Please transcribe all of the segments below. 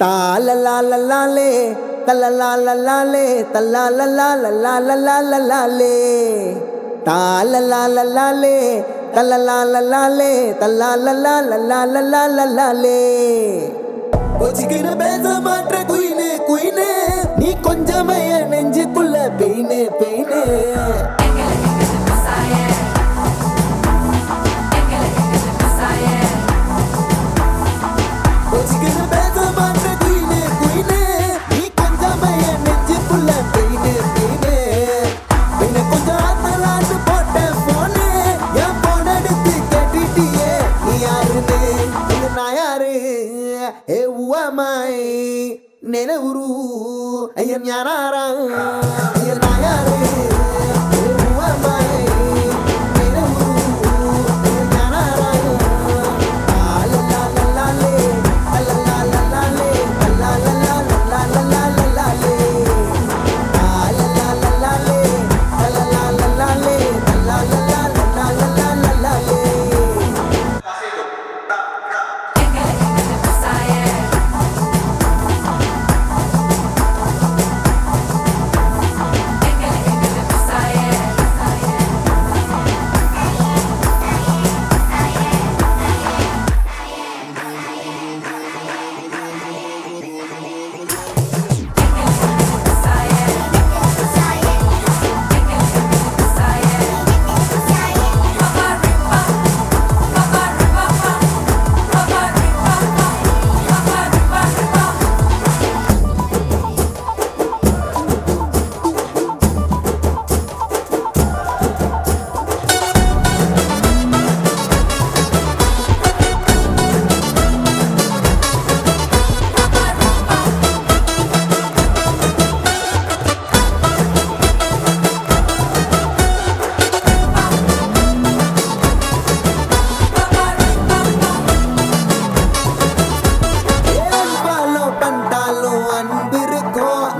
தாலலாலே தல்லலாலே தல்லாலே தாலலாலே தல்லலாலே தல்லாலே ஒச்சுக்கிற பேச மாற்ற queen queen. நீ கொஞ்சமே நெஞ்சு ನೆನವುರು ಅಯ್ಯನ್ ಯಾರ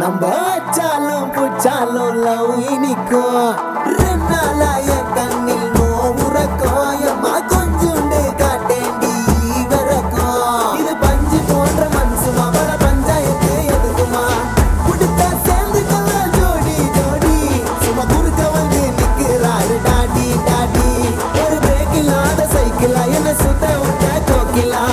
நம்ம ஆச்சாலும் புச்சாலும் லவ் இனிக்கும். ரெண்டாலா என் கண்ணில் நோவுறக்கும் எம்மா கொஞ்சுண்டு காட்டேண்டி வரக்கும் இது பஞ்சு போன்ற மனசுமா பல பஞ்சாயத்து எதுக்குமா? குடுத்த சேர்ந்துக்கலாம் ஜோடி ஜோடி. சும்மா குறுக்க வந்து நிக்கிறாரு டாடி டாடி. ஒரு பிரேக் இல்லாத சைக்கிளா என்ன சுத்த விட்ட தோக்கிலா